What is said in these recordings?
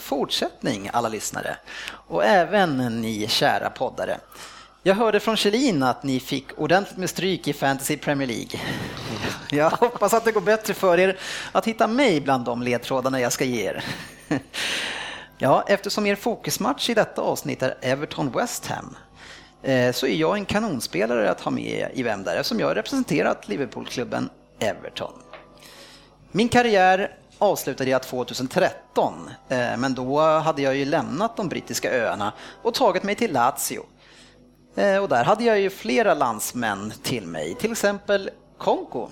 fortsättning alla lyssnare och även ni kära poddare. Jag hörde från Kjellin att ni fick ordentligt med stryk i Fantasy Premier League. Jag hoppas att det går bättre för er att hitta mig bland de ledtrådarna jag ska ge er. Ja, eftersom er fokusmatch i detta avsnitt är Everton-West Ham eh, så är jag en kanonspelare att ha med i Vem där eftersom jag har representerat Liverpoolklubben Everton. Min karriär avslutade jag 2013, eh, men då hade jag ju lämnat de brittiska öarna och tagit mig till Lazio. Eh, och där hade jag ju flera landsmän till mig, till exempel Konko.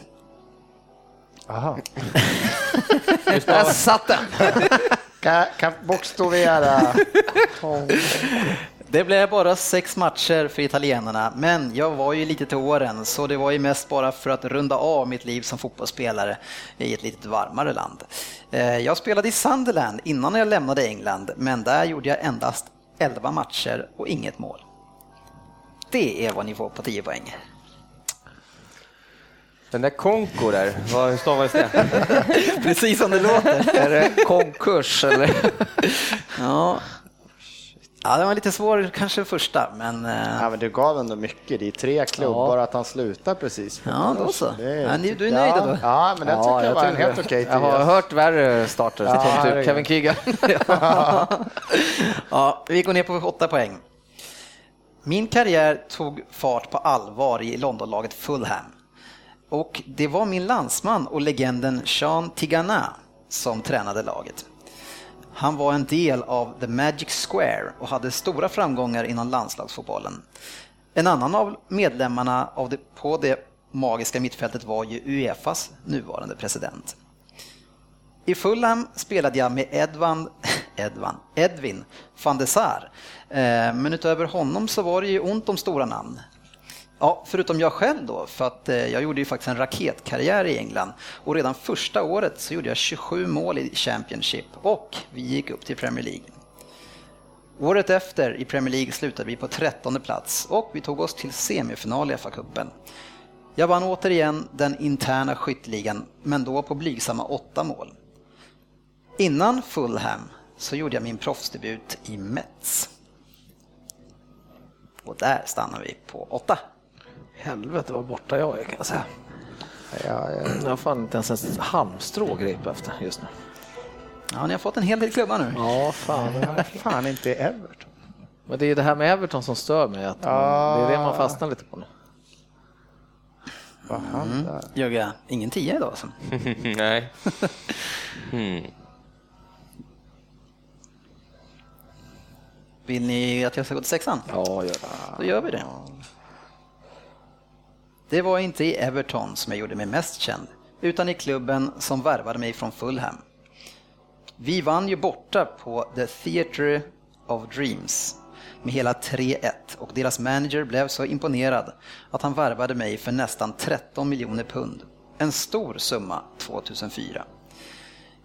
Aha. Där satt den! Kan, kan bokstavera. Det blev bara sex matcher för italienarna, men jag var ju lite till åren så det var ju mest bara för att runda av mitt liv som fotbollsspelare i ett lite varmare land. Eh, Jag spelade i Sunderland innan jag lämnade England, men där gjorde jag endast 11 matcher och inget mål. Det är vad ni får på 10 poäng. Den där Konko där, vad, stavas det? Precis som det låter. Är det konkurs eller? Ja. Ja, det var lite svår kanske första, men eh, Ja, men du gav ändå mycket. Det är tre klubbar att han slutar precis. Ja, då så. Det Ja, ni- du är ja, nöjd då? Ja, men det tycker jag var en helt okej Jag har hört värre starter, Ja, typ. Kevin Keegan. Ja, vi går ner på åtta poäng. Min karriär tog fart på allvar i Londonlaget Fulham. Och det var min landsman och legenden Sean Tigana som tränade laget. Han var en del av The Magic Square och hade stora framgångar inom landslagsfotbollen. En annan av medlemmarna av det, på det magiska mittfältet var ju Uefas nuvarande president. I Fulham spelade jag med Edvan, Edvan, Edvin van de Sar. Eh, men utöver honom så var det ju ont om stora namn. Ja, förutom jag själv då, för att eh, jag gjorde ju faktiskt en raketkarriär i England och redan första året så gjorde jag 27 mål i Championship och vi gick upp till Premier League. Året efter i Premier League slutade vi på 13 plats och vi tog oss till semifinal i FA-cupen. Jag vann återigen den interna skytteligan, men då på blygsamma åtta mål. Innan Fulham så gjorde jag min proffsdebut i Mets. Och där stannar vi på åtta. Helvete vad borta jag är kan jag säga. Ja, ja. Jag har fan inte ens ett halmstrå gripa efter just nu. Ja, ni har fått en hel del klubbar nu. Ja, fan. Fan inte Everton. Men det är det här med Everton som stör mig. Att man, Ja. Det är det man fastnar lite på nu. Vad där. Jögga, ingen tia idag alltså. Nej. Hmm. Vill ni att jag ska gå till sexan? Ja, gör det. Då gör vi det. Det var inte i Everton som jag gjorde mig mest känd, utan i klubben som värvade mig från Fulham. Vi vann ju borta på The Theatre of Dreams med hela 3-1 och deras manager blev så imponerad att han värvade mig för nästan 13 miljoner pund. En stor summa 2004.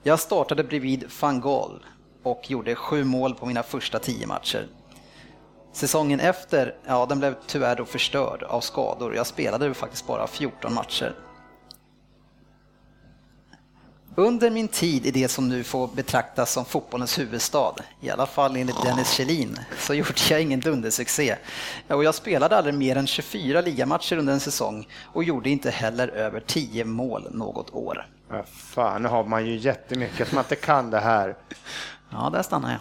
Jag startade bredvid van Gaal och gjorde sju mål på mina första tio matcher. Säsongen efter, ja den blev tyvärr då förstörd av skador. Jag spelade faktiskt bara 14 matcher. Under min tid i det som nu får betraktas som fotbollens huvudstad, i alla fall enligt Dennis Kjellin, så gjorde jag ingen dundersuccé. Och jag spelade aldrig mer än 24 ligamatcher under en säsong och gjorde inte heller över 10 mål något år. Ja, fan, nu har man ju jättemycket att man inte kan det här. Ja, där stannar jag.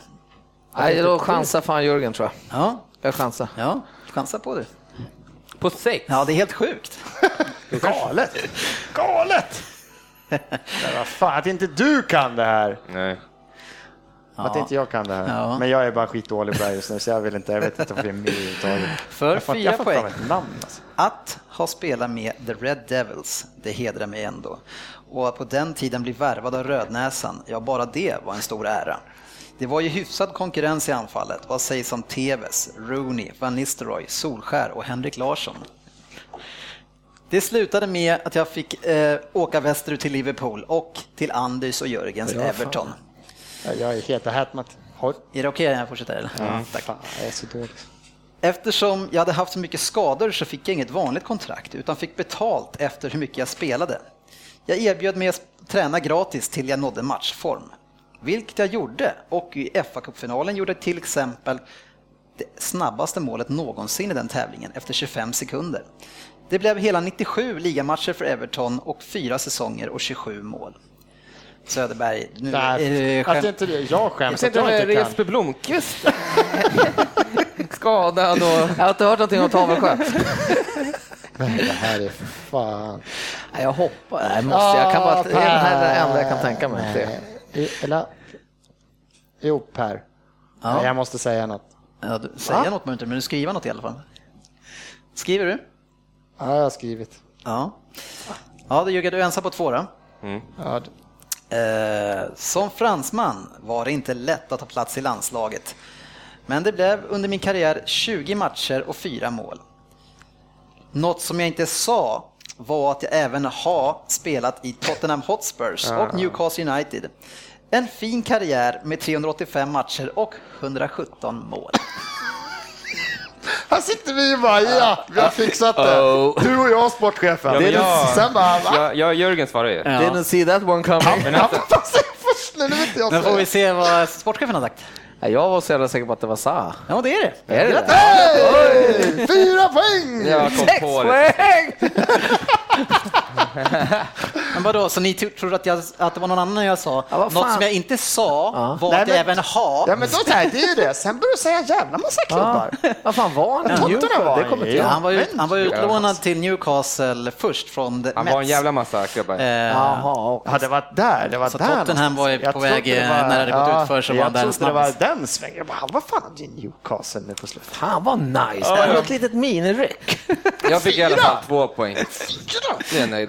Nej, då chansar fan Jörgen tror jag. Ja, Jag chansar. ja chansa på det. På sex? Ja, det är helt sjukt. Galet! Galet! Vad fan, att inte du kan det här. Nej. Att inte jag kan det här. Ja. Men jag är bara skitdålig på det här just nu så jag vill inte, jag vet inte om jag är med överhuvudtaget. För Jag får- fyra jag får poäng. ett namn alltså. Att ha spelat med The Red Devils, det hedrar mig ändå. Och att på den tiden bli värvad av Rödnäsan, ja bara det var en stor ära. Det var ju hyfsad konkurrens i anfallet. Vad sägs om Tevez, Rooney, Van Nistelrooy, Solskär och Henrik Larsson? Det slutade med att jag fick eh, åka västerut till Liverpool och till Andys och Jörgens Ja, fan. Everton. Jag jag är helt. Har- Är det okej om jag fortsätter? Eller? Ja, tack. Fan, jag är så dålig. Eftersom jag hade haft så mycket skador så fick jag inget vanligt kontrakt utan fick betalt efter hur mycket jag spelade. Jag erbjöd mig att träna gratis till jag nådde matchform. vilket jag gjorde. Och i FA-cupfinalen gjorde till exempel det snabbaste målet någonsin i den tävlingen efter 25 sekunder. Det blev hela 97 ligamatcher för Everton och fyra säsonger och 27 mål. Söderberg, nu är det Där, att skämt. inte det, jag skäms att jag inte kan. Jesper Blomqvist. Skadad och... Jag har inte hört någonting om Tavelsjö. Men det här är för fan. Nej, jag hoppar. Nej, måste. Jag kan bara, det är det här det enda jag kan tänka mig. Det. Nej, Eller? Jo, Per. Ja. Nej, jag måste säga något. Ja, du, säga Va? något du inte, men du skriva något i alla fall. Skriver du? Ja, jag har skrivit. Ja. Ja, då Jörgen, du är ensam på två då. Ja, d- Eh, som fransman var det inte lätt att ta plats i landslaget. Men det blev under min karriär 20 matcher och fyra mål. Något som jag inte sa var att jag även har spelat i Tottenham Hotspurs och Newcastle United. En fin karriär med 385 matcher och 117 mål. Här sitter vi och bara, ja, vi har fixat det. Oh. Du och jag, sportchefen. Ja, jag- Sen bara, va? Jag, jag, Jörgen svarar ju. Didn't see that one coming. Men Ja, nu får vi se vad sportchefen har sagt? Jag var så jävla säker på att det var Sa. Ja, det är det. Är det det? Hej! Fyra poäng! jag kom på det. Men vadå, så ni tro- trodde att, jag, att det var någon annan jag sa? Ja, Något som jag inte sa var Nej, att jag men- även har. Ja, men då, här, det är ju det. Sen börjar du säga jävla massa klubbar. Vad fan var han? Tottenham var Det han kommer Ja, jag han var, ju, han var Ja, utlånad till Newcastle först från The Han Mets. var en jävla massa klubbar. Eh, Jaha. Ja, det var där. Det var Så där Tottenham var ju på Jag väg, det eh, när det hade gått utför så var jag han där trodde det var den svängen. Jag bara, vad fan hade Newcastle nu på slutet? Fan vad nice. Det var ett litet miniryck. Jag fick i alla Fyra! fall två poäng. Det är jag nöjd